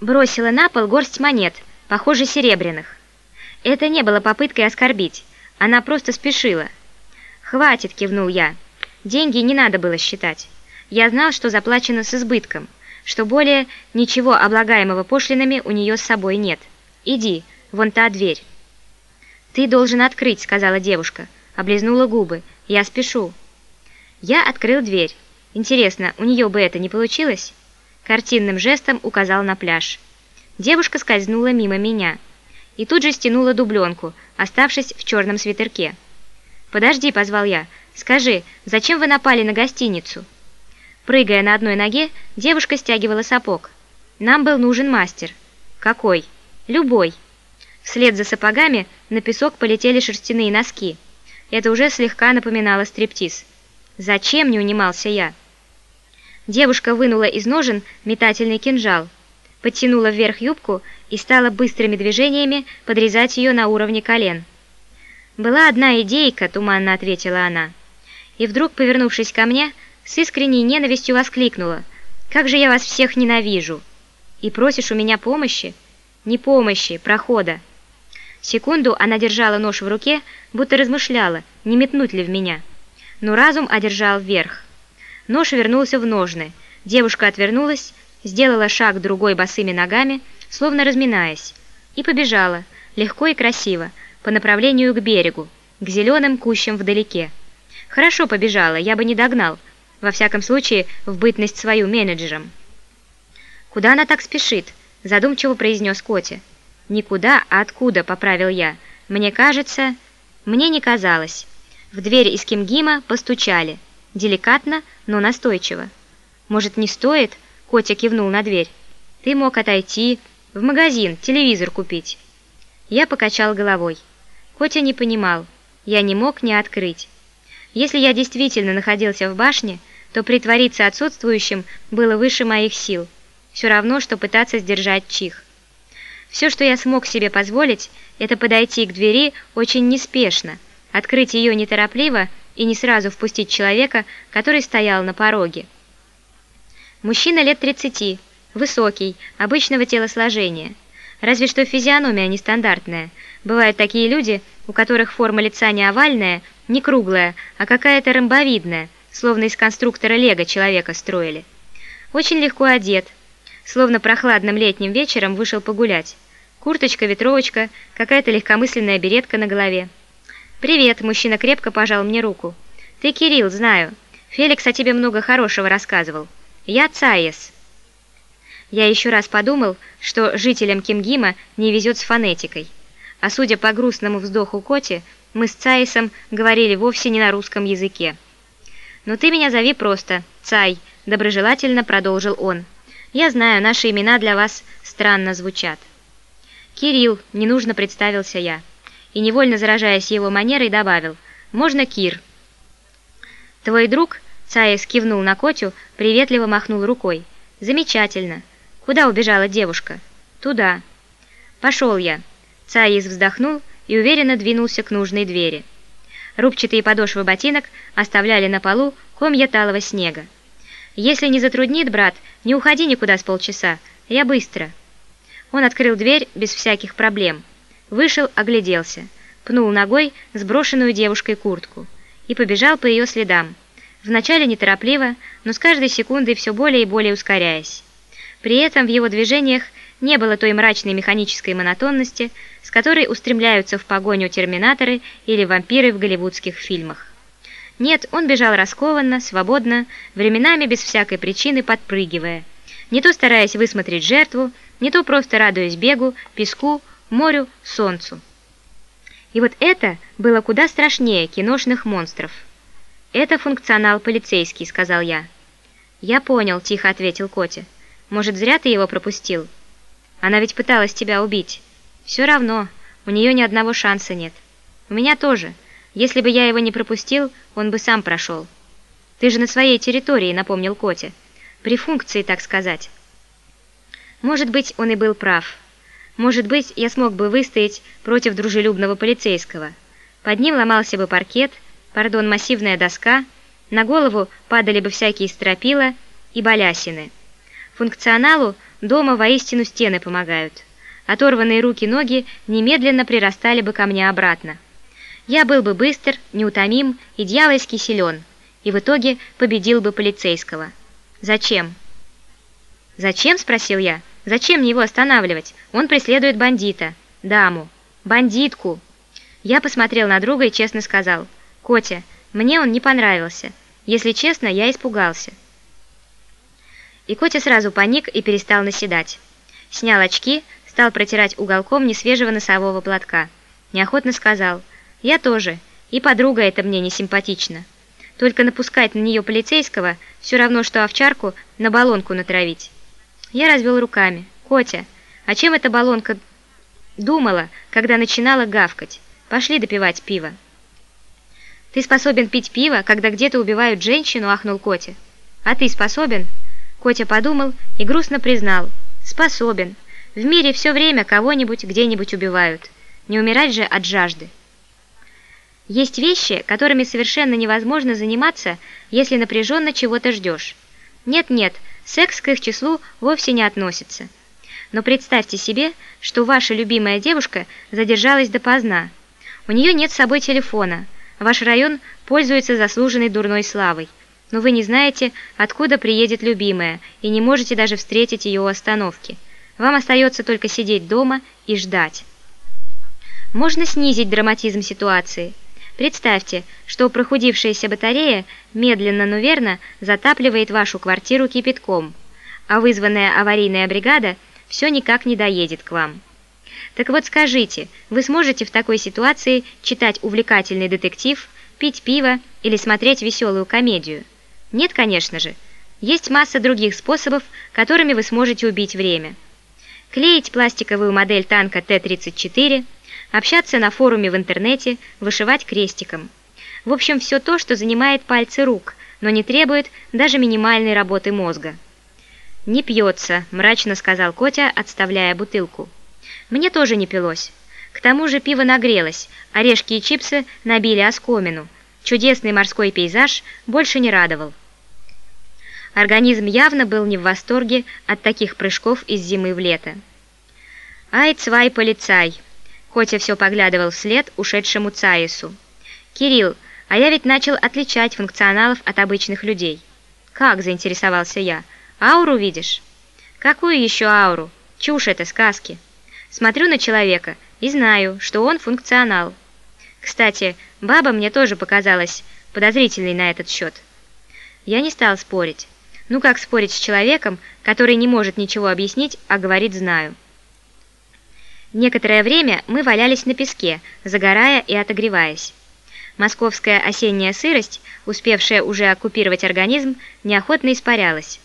бросила на пол горсть монет, похоже, серебряных. Это не было попыткой оскорбить, она просто спешила. «Хватит», — кивнул я. «Деньги не надо было считать. Я знал, что заплачено с избытком, что более ничего облагаемого пошлинами у нее с собой нет. Иди, вон та дверь». «Ты должен открыть», — сказала девушка. Облизнула губы. «Я спешу». Я открыл дверь. Интересно, у нее бы это не получилось? Картинным жестом указал на пляж. Девушка скользнула мимо меня и тут же стянула дубленку, оставшись в черном свитерке. «Подожди», — позвал я, — «скажи, зачем вы напали на гостиницу?» Прыгая на одной ноге, девушка стягивала сапог. «Нам был нужен мастер». «Какой?» «Любой». Вслед за сапогами на песок полетели шерстяные носки. Это уже слегка напоминало стриптиз. «Зачем?» – не унимался я. Девушка вынула из ножен метательный кинжал, подтянула вверх юбку и стала быстрыми движениями подрезать ее на уровне колен. «Была одна идейка», – туманно ответила она. И вдруг, повернувшись ко мне, с искренней ненавистью воскликнула. «Как же я вас всех ненавижу! И просишь у меня помощи?» «Не помощи, прохода!» Секунду она держала нож в руке, будто размышляла, не метнуть ли в меня. Но разум одержал вверх. Нож вернулся в ножны. Девушка отвернулась, сделала шаг другой босыми ногами, словно разминаясь, и побежала, легко и красиво, по направлению к берегу, к зеленым кущам вдалеке. Хорошо побежала, я бы не догнал, во всяком случае, в бытность свою менеджером. «Куда она так спешит?» – задумчиво произнес Коти. «Никуда, а откуда?» – поправил я. «Мне кажется...» Мне не казалось. В дверь из Кимгима постучали. Деликатно, но настойчиво. «Может, не стоит?» – Котя кивнул на дверь. «Ты мог отойти, в магазин, телевизор купить». Я покачал головой. Котя не понимал. Я не мог не открыть. Если я действительно находился в башне, то притвориться отсутствующим было выше моих сил. Все равно, что пытаться сдержать чих. Все, что я смог себе позволить, это подойти к двери очень неспешно, открыть ее неторопливо и не сразу впустить человека, который стоял на пороге. Мужчина лет 30, высокий, обычного телосложения. Разве что физиономия нестандартная. Бывают такие люди, у которых форма лица не овальная, не круглая, а какая-то ромбовидная, словно из конструктора лего человека строили. Очень легко одет, словно прохладным летним вечером вышел погулять. Курточка, ветровочка, какая-то легкомысленная беретка на голове. «Привет», – мужчина крепко пожал мне руку. «Ты Кирилл, знаю. Феликс о тебе много хорошего рассказывал. Я Цаес». Я еще раз подумал, что жителям Кимгима не везет с фонетикой. А судя по грустному вздоху Коти, мы с Цаесом говорили вовсе не на русском языке. «Но ты меня зови просто, Цай», – доброжелательно продолжил он. Я знаю, наши имена для вас странно звучат». «Кирилл», — не нужно представился я. И, невольно заражаясь его манерой, добавил, «Можно Кир». «Твой друг?» — Цаев кивнул на Котю, приветливо махнул рукой. «Замечательно. Куда убежала девушка?» «Туда». «Пошел я». Цаис вздохнул и уверенно двинулся к нужной двери. Рубчатые подошвы ботинок оставляли на полу комья талого снега. «Если не затруднит, брат, не уходи никуда с полчаса, я быстро». Он открыл дверь без всяких проблем. Вышел, огляделся, пнул ногой сброшенную девушкой куртку и побежал по ее следам. Вначале неторопливо, но с каждой секундой все более и более ускоряясь. При этом в его движениях не было той мрачной механической монотонности, с которой устремляются в погоню терминаторы или вампиры в голливудских фильмах. Нет, он бежал раскованно, свободно, временами без всякой причины подпрыгивая, не то стараясь высмотреть жертву, не то просто радуясь бегу, песку, морю, солнцу. И вот это было куда страшнее киношных монстров. «Это функционал полицейский», — сказал я. «Я понял», — тихо ответил Котя. «Может, зря ты его пропустил? Она ведь пыталась тебя убить. Все равно, у нее ни одного шанса нет. У меня тоже». Если бы я его не пропустил, он бы сам прошел. Ты же на своей территории, напомнил Котя. При функции, так сказать. Может быть, он и был прав. Может быть, я смог бы выстоять против дружелюбного полицейского. Под ним ломался бы паркет, пардон, массивная доска, на голову падали бы всякие стропила и балясины. Функционалу дома воистину стены помогают. Оторванные руки-ноги немедленно прирастали бы ко мне обратно. Я был бы быстр, неутомим и дьявольски силен, и в итоге победил бы полицейского. Зачем? «Зачем?» – спросил я. «Зачем мне его останавливать? Он преследует бандита. Даму. Бандитку!» Я посмотрел на друга и честно сказал. «Котя, мне он не понравился. Если честно, я испугался». И Котя сразу паник и перестал наседать. Снял очки, стал протирать уголком несвежего носового платка. Неохотно сказал. «Я тоже. И подруга это мне не симпатична. Только напускать на нее полицейского все равно, что овчарку на баллонку натравить». Я развел руками. «Котя, а чем эта баллонка думала, когда начинала гавкать? Пошли допивать пиво». «Ты способен пить пиво, когда где-то убивают женщину?» – ахнул Котя. «А ты способен?» Котя подумал и грустно признал. «Способен. В мире все время кого-нибудь где-нибудь убивают. Не умирать же от жажды». Есть вещи, которыми совершенно невозможно заниматься, если напряженно чего-то ждешь. Нет-нет, секс к их числу вовсе не относится. Но представьте себе, что ваша любимая девушка задержалась допоздна. У нее нет с собой телефона. Ваш район пользуется заслуженной дурной славой. Но вы не знаете, откуда приедет любимая, и не можете даже встретить ее у остановки. Вам остается только сидеть дома и ждать. Можно снизить драматизм ситуации – Представьте, что прохудившаяся батарея медленно, но верно затапливает вашу квартиру кипятком, а вызванная аварийная бригада все никак не доедет к вам. Так вот скажите, вы сможете в такой ситуации читать увлекательный детектив, пить пиво или смотреть веселую комедию? Нет, конечно же. Есть масса других способов, которыми вы сможете убить время. Клеить пластиковую модель танка Т-34 – общаться на форуме в интернете, вышивать крестиком. В общем, все то, что занимает пальцы рук, но не требует даже минимальной работы мозга. «Не пьется», – мрачно сказал Котя, отставляя бутылку. «Мне тоже не пилось. К тому же пиво нагрелось, орешки и чипсы набили оскомину. Чудесный морской пейзаж больше не радовал». Организм явно был не в восторге от таких прыжков из зимы в лето. «Ай, цвай, полицай!» Котя все поглядывал вслед ушедшему Цаису. «Кирилл, а я ведь начал отличать функционалов от обычных людей». «Как?» – заинтересовался я. «Ауру видишь?» «Какую еще ауру? Чушь это, сказки». Смотрю на человека и знаю, что он функционал. Кстати, баба мне тоже показалась подозрительной на этот счет. Я не стал спорить. Ну как спорить с человеком, который не может ничего объяснить, а говорит «знаю». Некоторое время мы валялись на песке, загорая и отогреваясь. Московская осенняя сырость, успевшая уже оккупировать организм, неохотно испарялась.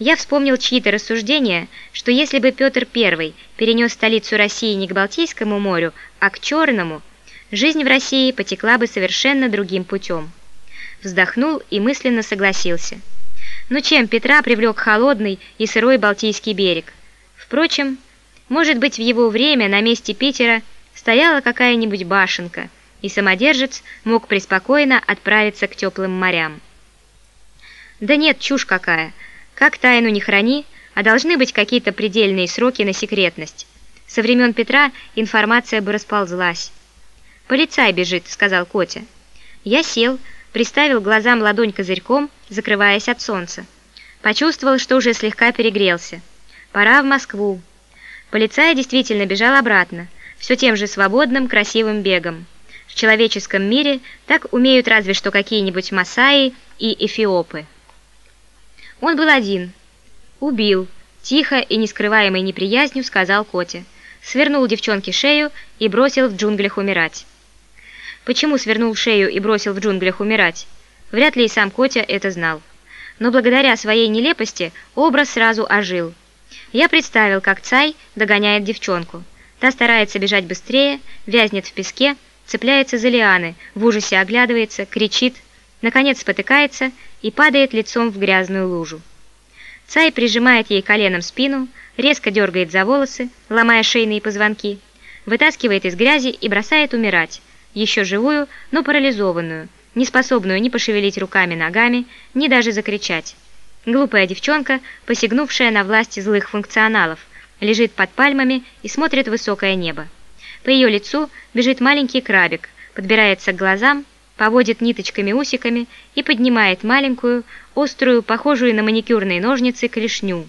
Я вспомнил чьи-то рассуждения, что если бы Петр I перенес столицу России не к Балтийскому морю, а к Черному, жизнь в России потекла бы совершенно другим путем. Вздохнул и мысленно согласился. Но чем Петра привлек холодный и сырой Балтийский берег? Впрочем, может быть, в его время на месте Питера стояла какая-нибудь башенка, и самодержец мог преспокойно отправиться к теплым морям. Да нет, чушь какая. Как тайну не храни, а должны быть какие-то предельные сроки на секретность. Со времен Петра информация бы расползлась. «Полицай бежит», — сказал Котя. Я сел, приставил глазам ладонь козырьком, закрываясь от солнца. Почувствовал, что уже слегка перегрелся. Пора в Москву. Полицай действительно бежал обратно, все тем же свободным, красивым бегом. В человеческом мире так умеют разве что какие-нибудь масаи и эфиопы. Он был один. Убил. Тихо и нескрываемой неприязнью сказал Коте. Свернул девчонке шею и бросил в джунглях умирать. Почему свернул шею и бросил в джунглях умирать? Вряд ли и сам Котя это знал. Но благодаря своей нелепости образ сразу ожил – я представил, как Цай догоняет девчонку. Та старается бежать быстрее, вязнет в песке, цепляется за лианы, в ужасе оглядывается, кричит, наконец спотыкается и падает лицом в грязную лужу. Цай прижимает ей коленом спину, резко дергает за волосы, ломая шейные позвонки, вытаскивает из грязи и бросает умирать, еще живую, но парализованную, не способную ни пошевелить руками-ногами, ни даже закричать. Глупая девчонка, посягнувшая на власти злых функционалов, лежит под пальмами и смотрит высокое небо. По ее лицу бежит маленький крабик, подбирается к глазам, поводит ниточками-усиками и поднимает маленькую, острую, похожую на маникюрные ножницы, клешню.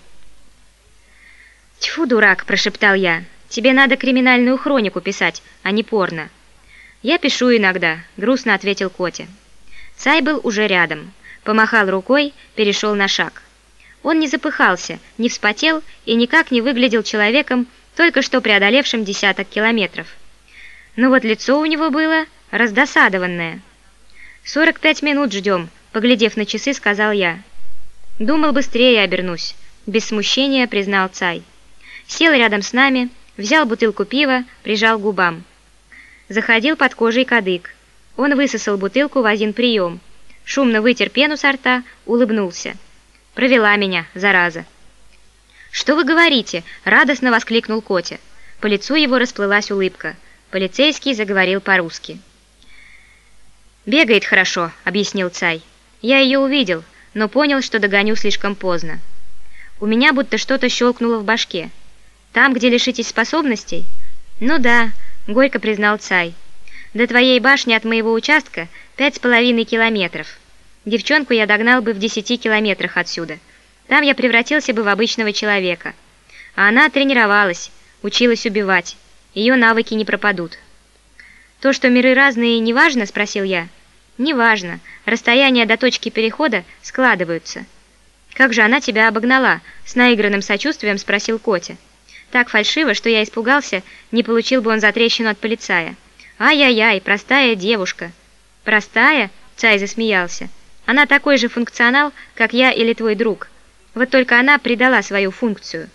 «Тьфу, дурак!» – прошептал я. «Тебе надо криминальную хронику писать, а не порно». «Я пишу иногда», – грустно ответил Котя. Цай был уже рядом. Помахал рукой, перешел на шаг. Он не запыхался, не вспотел и никак не выглядел человеком, только что преодолевшим десяток километров. Но вот лицо у него было раздосадованное. «Сорок пять минут ждем», — поглядев на часы, сказал я. «Думал, быстрее обернусь», — без смущения признал Цай. Сел рядом с нами, взял бутылку пива, прижал губам. Заходил под кожей кадык. Он высосал бутылку в один прием. Шумно вытер пену со рта, улыбнулся. «Провела меня, зараза!» «Что вы говорите?» – радостно воскликнул Котя. По лицу его расплылась улыбка. Полицейский заговорил по-русски. «Бегает хорошо», – объяснил Цай. «Я ее увидел, но понял, что догоню слишком поздно. У меня будто что-то щелкнуло в башке. Там, где лишитесь способностей?» «Ну да», — горько признал Цай. «До твоей башни от моего участка пять с половиной километров. Девчонку я догнал бы в десяти километрах отсюда. Там я превратился бы в обычного человека. А она тренировалась, училась убивать. Ее навыки не пропадут». «То, что миры разные, не важно?» – спросил я. «Не важно. Расстояния до точки перехода складываются». «Как же она тебя обогнала?» – с наигранным сочувствием спросил Котя. Так фальшиво, что я испугался, не получил бы он затрещину от полицая. «Ай-яй-яй, простая девушка». «Простая?» – Цай засмеялся. «Она такой же функционал, как я или твой друг. Вот только она придала свою функцию».